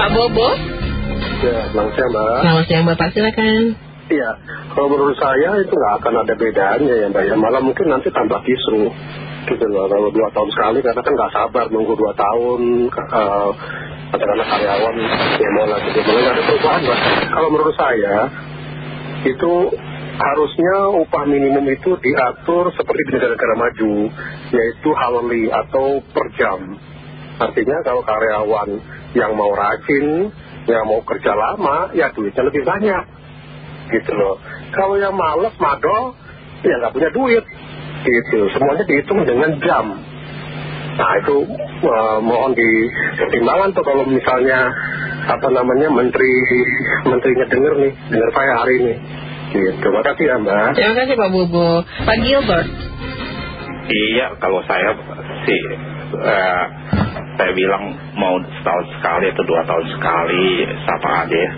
Pak Bobo Ya, selamat siang Mbak. Selamat siang Bapak, silakan. Iya, kalau menurut saya itu nggak akan ada bedanya ya Mbak ya. Malah mungkin nanti tambah kisru gitu loh. Kalau dua tahun sekali karena kan nggak sabar nunggu dua tahun. Uh, katakanlah karyawan ya mau lagi mulai nggak ada perubahan Mbak. Kalau menurut saya itu harusnya upah minimum itu diatur seperti di negara-negara maju, yaitu hourly atau per jam. Artinya kalau karyawan yang mau rajin, yang mau kerja lama, ya duitnya lebih banyak. Gitu loh. Kalau yang males, madol, ya nggak punya duit. Gitu. Semuanya dihitung dengan jam. Nah itu uh, mohon dipertimbangkan tuh kalau misalnya apa namanya menteri menterinya denger nih, denger saya hari ini. Gitu. Terima kasih ya Mbak. Terima kasih Pak Bobo. Pak Gilbert. Iya, kalau saya sih uh, saya bilang mau setahun sekali atau dua tahun sekali siapa aja ya.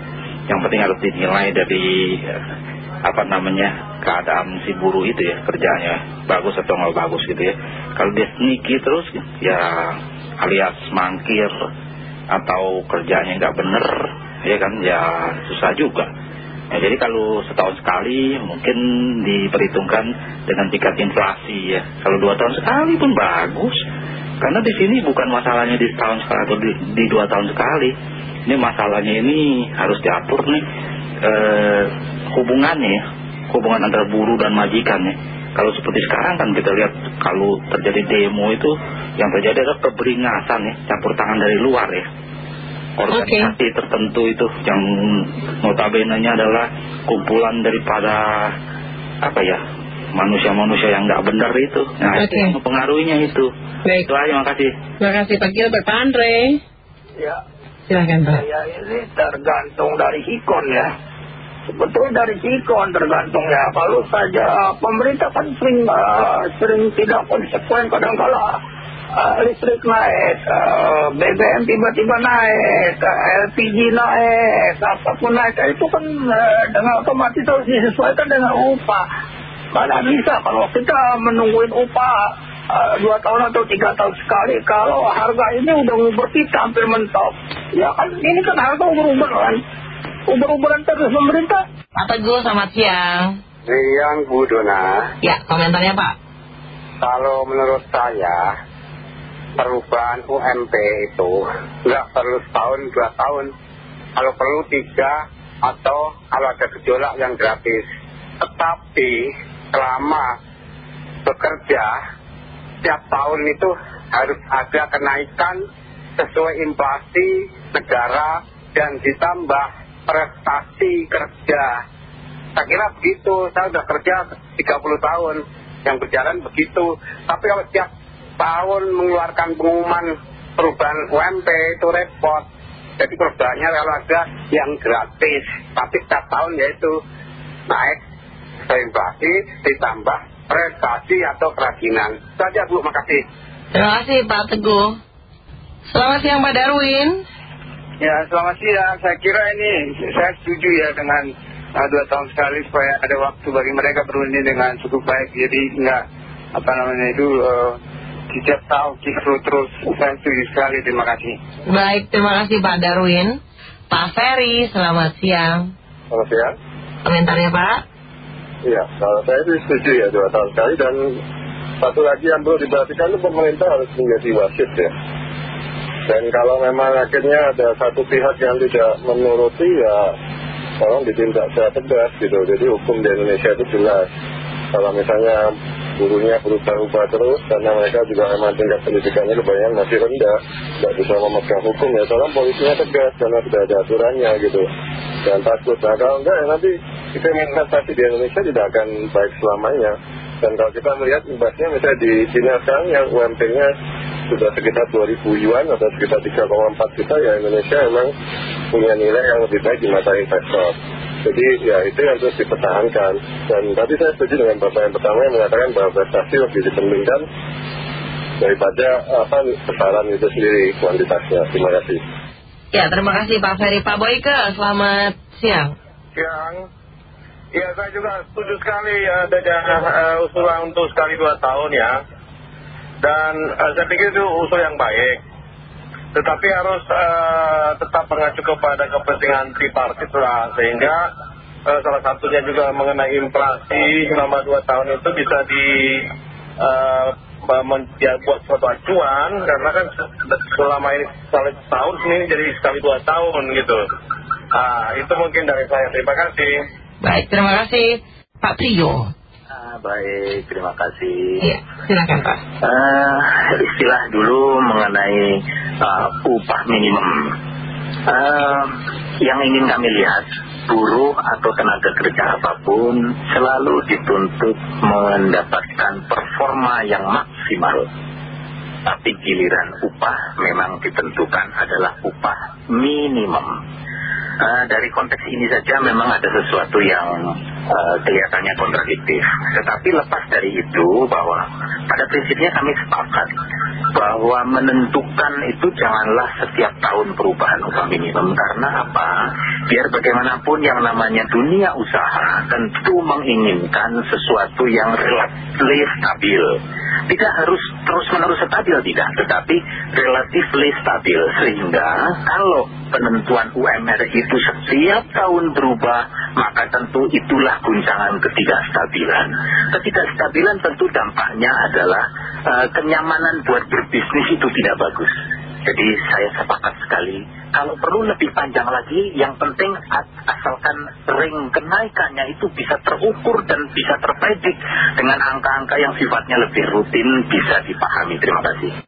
Yang penting harus dinilai dari apa namanya keadaan si buruh itu ya kerjanya bagus atau nggak bagus gitu ya. Kalau dia sneaky terus ya alias mangkir atau kerjanya nggak bener ya kan ya susah juga. Ya, jadi kalau setahun sekali mungkin diperhitungkan dengan tingkat inflasi ya. Kalau dua tahun sekali pun bagus. Karena di sini bukan masalahnya di setahun sekali atau di, di dua tahun sekali. Ini masalahnya ini harus diatur nih eh, hubungannya ya. Hubungan antara buruh dan majikan ya. Kalau seperti sekarang kan kita lihat kalau terjadi demo itu yang terjadi adalah keberingasan ya. Campur tangan dari luar ya organisasi tertentu itu yang notabene-nya adalah kumpulan daripada apa ya manusia-manusia yang nggak benar itu. Nah itu yang mempengaruhinya itu. Baik. Itu aja, makasih. Terima kasih Pak Gilbert. Pak Andre. Ya. Silahkan Pak. Ya ini tergantung dari hikon ya. Sebetulnya dari hikon tergantung ya. Kalau saja pemerintah kan sering, uh, sering tidak konsekuen kadang-kala uh, listrik naik, uh, BBM tiba-tiba naik, uh, LPG naik, apa pun naik, itu kan uh, dengan otomatis harus disesuaikan dengan upah. Mana bisa kalau kita menungguin upah uh, dua tahun atau tiga tahun sekali, kalau harga ini udah ubur kita hampir mentok, ya kan ini kan harga ubur-ubur kan, ubur-uburan terus pemerintah. Pak Teguh, selamat siang. Siang Bu Dona. Ya, komentarnya Pak. Kalau menurut saya perubahan UMP itu nggak perlu setahun dua tahun kalau perlu tiga atau kalau ada gejolak yang gratis tetapi selama bekerja setiap tahun itu harus ada kenaikan sesuai inflasi negara dan ditambah prestasi kerja. Saya kira begitu. Saya sudah kerja 30 tahun yang berjalan begitu. Tapi kalau setiap tahun mengeluarkan pengumuman perubahan UMP itu repot. Jadi perubahannya kalau ada yang gratis, tapi setiap tahun yaitu naik inflasi ditambah prestasi atau kerajinan. Saja Bu, makasih. Terima kasih Pak Teguh. Selamat siang Pak Darwin. Ya, selamat siang. Saya kira ini saya setuju ya dengan uh, dua tahun sekali supaya ada waktu bagi mereka berunding dengan cukup baik. Jadi enggak apa namanya itu uh, setiap tahun kisru terus. Saya setuju sekali. Terima kasih. Baik, terima kasih Pak Darwin. Pak Ferry, selamat siang. Selamat siang. Komentarnya Pak? Iya, kalau saya itu setuju ya dua tahun sekali dan satu lagi yang perlu diperhatikan itu pemerintah harus menjadi wasit ya. Dan kalau memang akhirnya ada satu pihak yang tidak menuruti ya tolong ditindak secara tegas gitu. Jadi hukum di Indonesia itu jelas. Kalau misalnya burunya berubah-ubah terus karena mereka juga memang tingkat pendidikannya kebanyakan masih rendah tidak bisa memegang hukum ya tolong polisinya tegas karena tidak ada aturannya gitu dan takut nah kalau enggak ya nanti kita investasi di Indonesia tidak akan baik selamanya. Dan kalau kita melihat imbasnya misalnya di China sekarang yang UMP-nya sudah sekitar 2000 yuan atau sekitar 3,4 juta ya Indonesia memang punya nilai yang lebih baik di mata investor. Jadi ya itu yang terus dipertahankan. Dan tadi saya setuju dengan Bapak yang pertama yang mengatakan bahwa prestasi lebih dipentingkan daripada apa besaran itu sendiri kuantitasnya. Terima kasih. Ya terima kasih Pak Ferry. Pak Boyke selamat siang. Siang Ya saya juga setuju sekali adanya uh, usulan untuk sekali dua tahun ya. Dan uh, saya pikir itu usul yang baik. Tetapi harus uh, tetap mengacu kepada kepentingan tripartit lah. Sehingga eh, salah satunya juga mengenai inflasi selama dua tahun itu bisa di eh, ya, buat suatu acuan. Karena kan selama ini sekali tahun ini jadi sekali dua tahun gitu. Ah itu mungkin dari saya. Terima kasih Baik, terima kasih Pak Trio. Ah, baik, terima kasih. Iya, silakan Pak. Uh, istilah dulu mengenai uh, upah minimum. Uh, yang ingin kami lihat, buruh atau tenaga kerja apa pun selalu dituntut mendapatkan performa yang maksimal. Tapi giliran upah memang ditentukan adalah upah minimum. Uh, dari konteks ini saja memang ada sesuatu yang uh, kelihatannya kontradiktif. Tetapi lepas dari itu bahwa pada prinsipnya kami sepakat bahwa menentukan itu janganlah setiap tahun perubahan upah minimum karena apa? Biar bagaimanapun yang namanya dunia usaha tentu menginginkan sesuatu yang relatif stabil. Tidak harus terus-menerus stabil tidak, tetapi relatif stabil sehingga kalau penentuan UMR itu setiap tahun berubah maka tentu itulah guncangan ketidakstabilan. Ketidakstabilan tentu dampaknya adalah uh, kenyamanan buat berbisnis itu tidak bagus. Jadi saya sepakat sekali, kalau perlu lebih panjang lagi, yang penting asalkan ring kenaikannya itu bisa terukur dan bisa terpredik dengan angka-angka yang sifatnya lebih rutin bisa dipahami. Terima kasih.